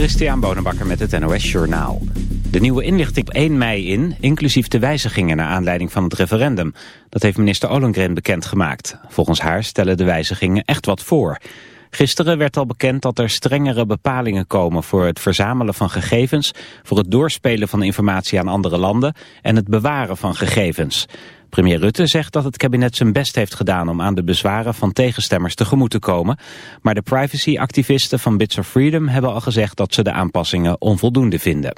Christian Bonenbakker met het NOS Journaal. De nieuwe inlichting op 1 mei in, inclusief de wijzigingen naar aanleiding van het referendum. Dat heeft minister Ollongren bekendgemaakt. Volgens haar stellen de wijzigingen echt wat voor. Gisteren werd al bekend dat er strengere bepalingen komen voor het verzamelen van gegevens, voor het doorspelen van informatie aan andere landen en het bewaren van gegevens. Premier Rutte zegt dat het kabinet zijn best heeft gedaan om aan de bezwaren van tegenstemmers tegemoet te komen. Maar de privacyactivisten van Bits of Freedom hebben al gezegd dat ze de aanpassingen onvoldoende vinden.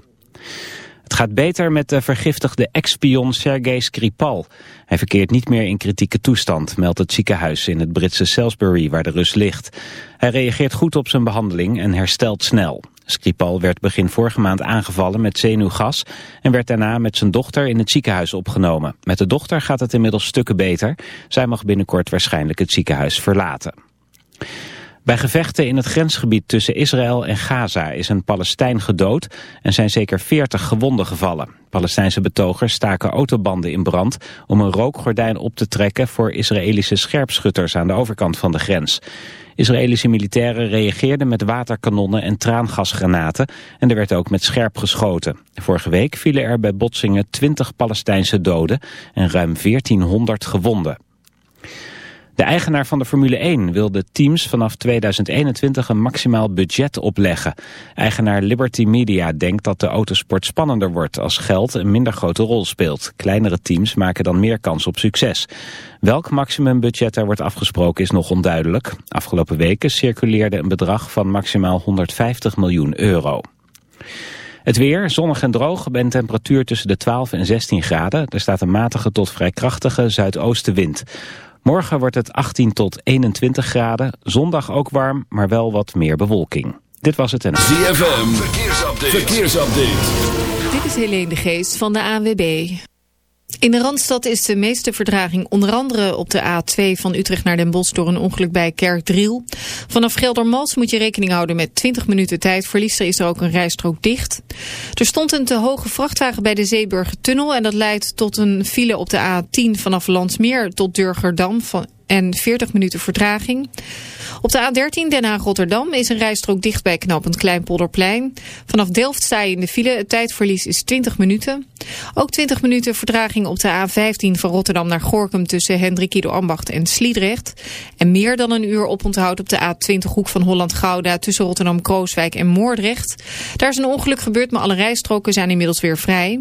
Het gaat beter met de vergiftigde ex-spion Sergei Skripal. Hij verkeert niet meer in kritieke toestand, meldt het ziekenhuis in het Britse Salisbury waar de Rus ligt. Hij reageert goed op zijn behandeling en herstelt snel. Skripal werd begin vorige maand aangevallen met zenuwgas en werd daarna met zijn dochter in het ziekenhuis opgenomen. Met de dochter gaat het inmiddels stukken beter. Zij mag binnenkort waarschijnlijk het ziekenhuis verlaten. Bij gevechten in het grensgebied tussen Israël en Gaza is een Palestijn gedood en zijn zeker 40 gewonden gevallen. Palestijnse betogers staken autobanden in brand om een rookgordijn op te trekken voor Israëlische scherpschutters aan de overkant van de grens. Israëlische militairen reageerden met waterkanonnen en traangasgranaten en er werd ook met scherp geschoten. Vorige week vielen er bij botsingen 20 Palestijnse doden en ruim 1400 gewonden. De eigenaar van de Formule 1 wil de teams vanaf 2021 een maximaal budget opleggen. Eigenaar Liberty Media denkt dat de autosport spannender wordt als geld een minder grote rol speelt. Kleinere teams maken dan meer kans op succes. Welk maximumbudget er wordt afgesproken is nog onduidelijk. Afgelopen weken circuleerde een bedrag van maximaal 150 miljoen euro. Het weer, zonnig en droog, bij een temperatuur tussen de 12 en 16 graden. Er staat een matige tot vrij krachtige zuidoostenwind. Morgen wordt het 18 tot 21 graden. Zondag ook warm, maar wel wat meer bewolking. Dit was het en... ZFM, verkeersupdate. verkeersupdate. Dit is Helene de Geest van de ANWB. In de Randstad is de meeste verdraging onder andere op de A2 van Utrecht naar Den Bosch door een ongeluk bij Kerkdriel. Vanaf Geldermals moet je rekening houden met 20 minuten tijdverlies. Er is er ook een rijstrook dicht. Er stond een te hoge vrachtwagen bij de Zeeburgertunnel en dat leidt tot een file op de A10 vanaf Landsmeer tot Durgerdam van en 40 minuten vertraging. Op de A13 Den Haag-Rotterdam is een rijstrook dicht bij knooppunt Kleinpolderplein. Vanaf Delft sta je in de file. Het tijdverlies is 20 minuten. Ook 20 minuten vertraging op de A15 van Rotterdam naar Gorkum tussen Hendrik Ambacht en Sliedrecht. En meer dan een uur oponthoud op de A20 hoek van Holland-Gouda tussen Rotterdam-Krooswijk en Moordrecht. Daar is een ongeluk gebeurd, maar alle rijstroken zijn inmiddels weer vrij.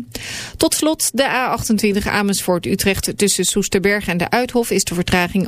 Tot slot de A28 Amersfoort-Utrecht tussen Soesterberg en de Uithof is de vertraging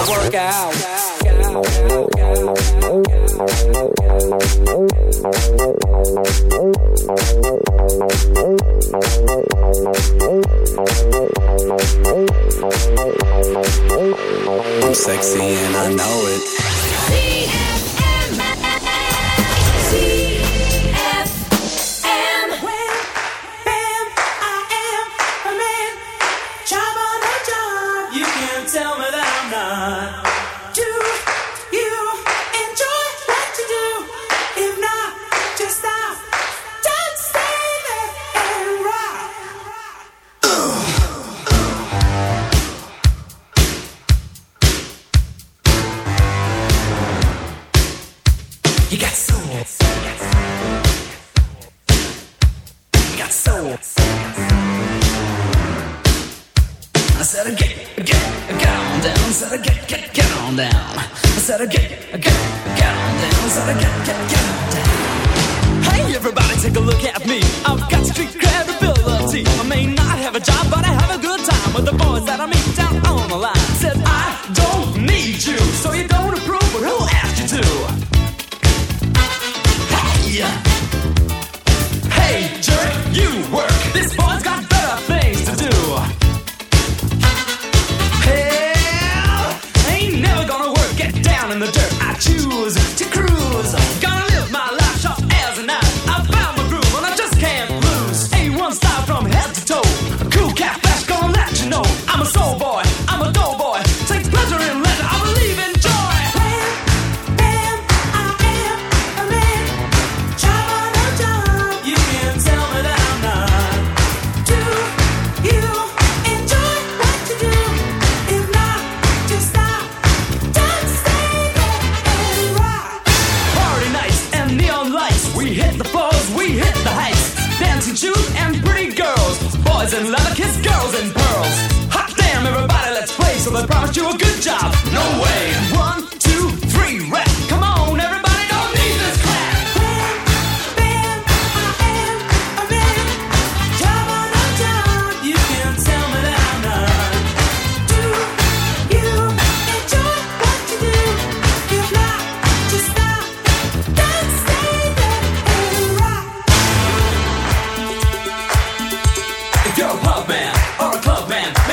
I work out. You got soul. You got soul. I said, get, get, get on down. I said, get, get, get on down. I said, get, get, get on down. I said, get, get, get on down. Hey, everybody, take a look at me. I've got street cred.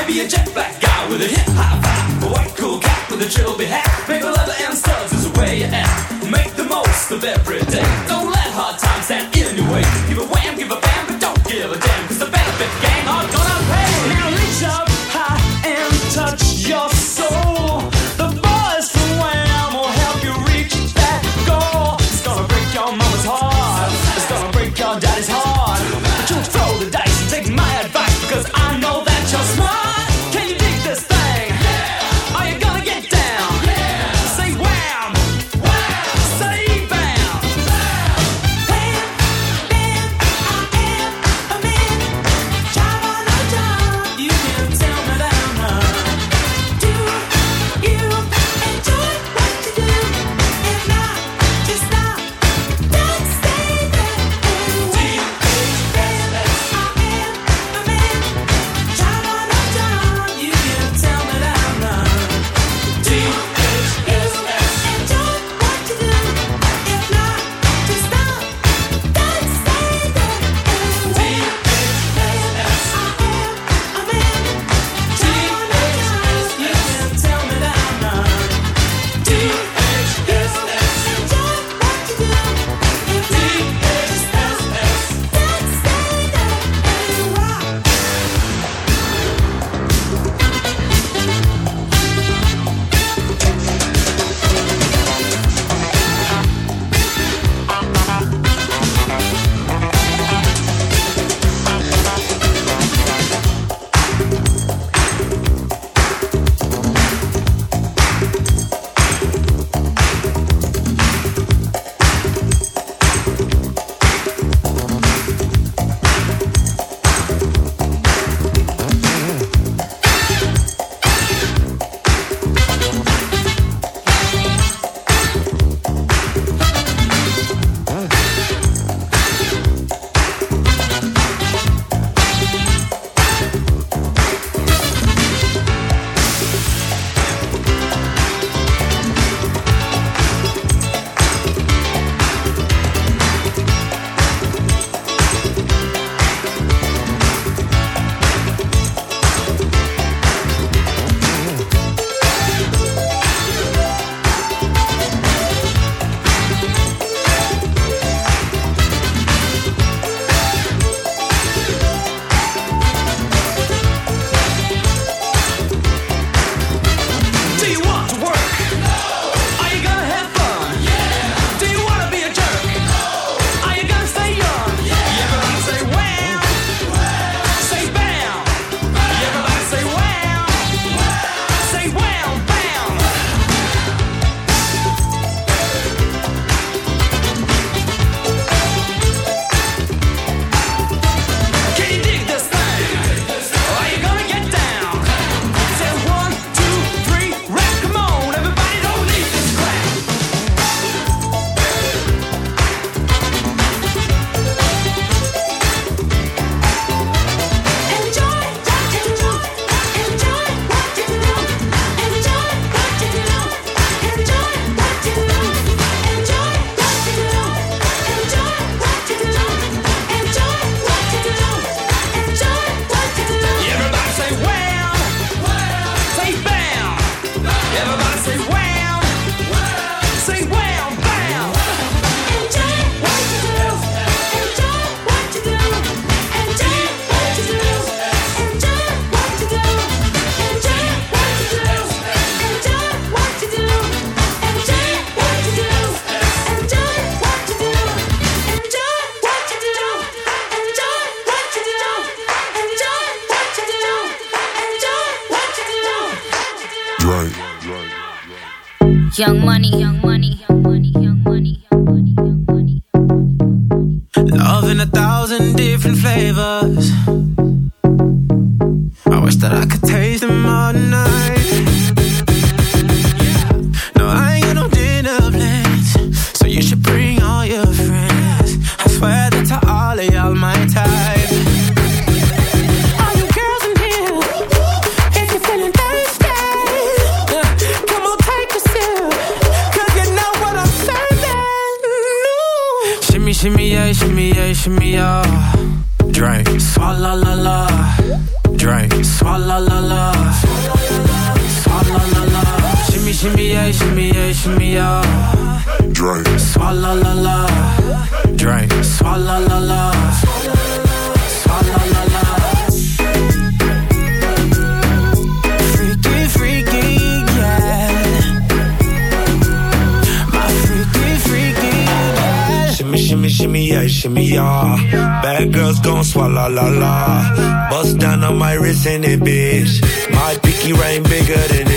be a jet black guy with a hip hop vibe, a white cool cat with a trilby hat. Maple leather and studs is the way you act. Make the most of every day. Don't let hard times stand in your way. Give a wham, give a ring bigger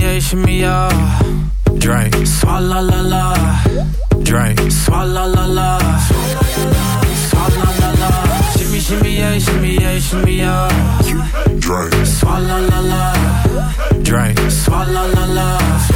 yeah, shimmy, yeah. Drink, swalla la la. Drink, swalla la la. Swalla la la. Shimmy, shimmy, yeah, shimmy, yeah, shimmy, yeah. Drink, swalla la la. Drink, swalla la la.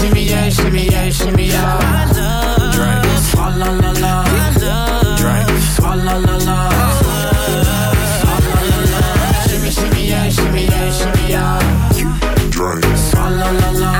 Shimmy, shimmy, yeah, shimmy, yeah, shimmy, yeah. Drink, swalla la la. Drink, swalla la la. Swalla la la. Shimmy, shimmy, yeah, shimmy, yeah, shimmy, yeah. Drink, swalla la la. Drink,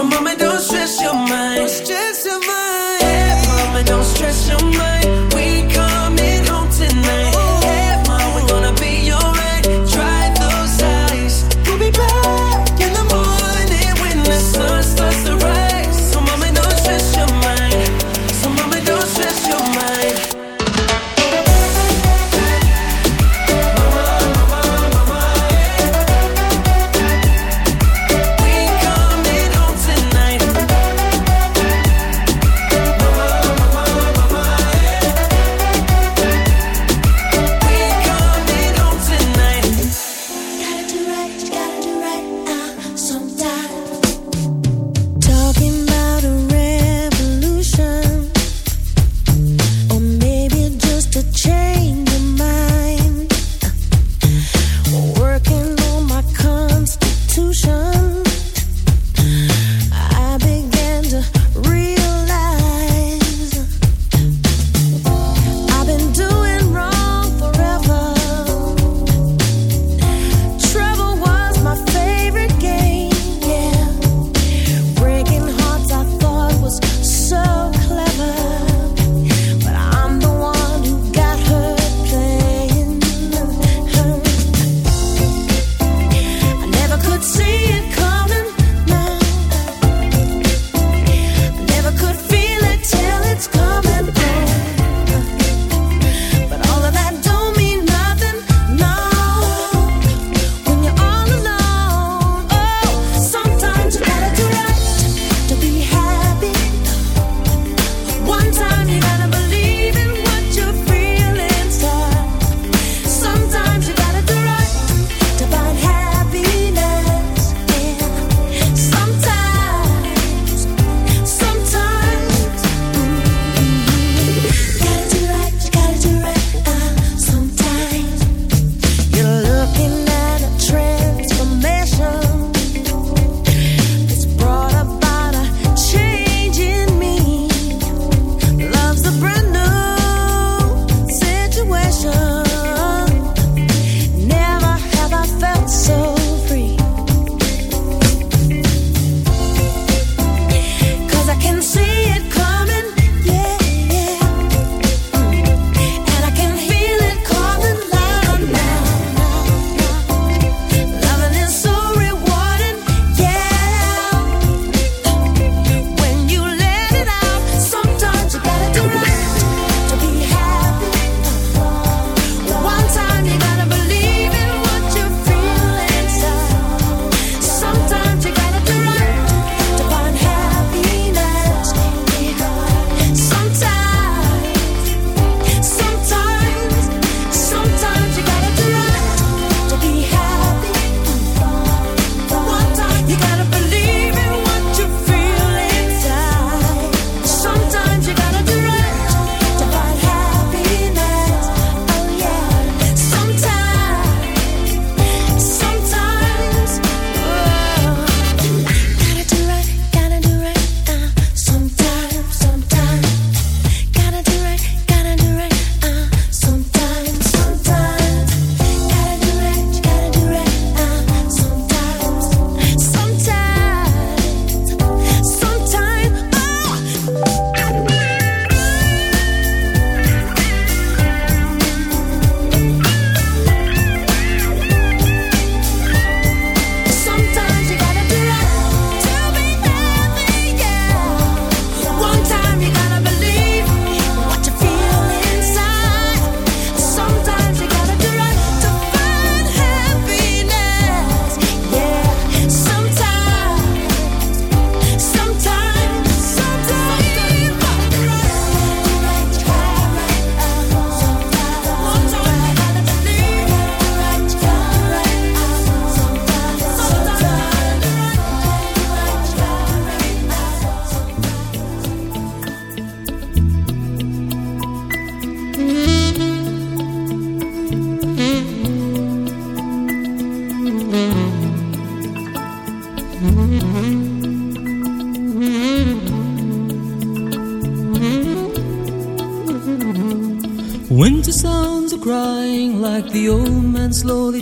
So, mama, don't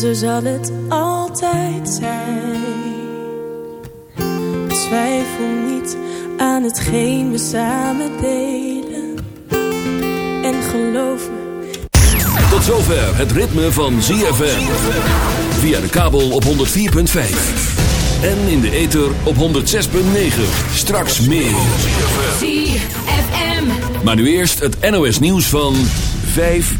zo zal het altijd zijn. Twijfel niet aan hetgeen we samen delen. En geloven. Tot zover het ritme van ZFM. Via de kabel op 104.5. En in de ether op 106.9. Straks meer. ZFM. Maar nu eerst het NOS nieuws van 5.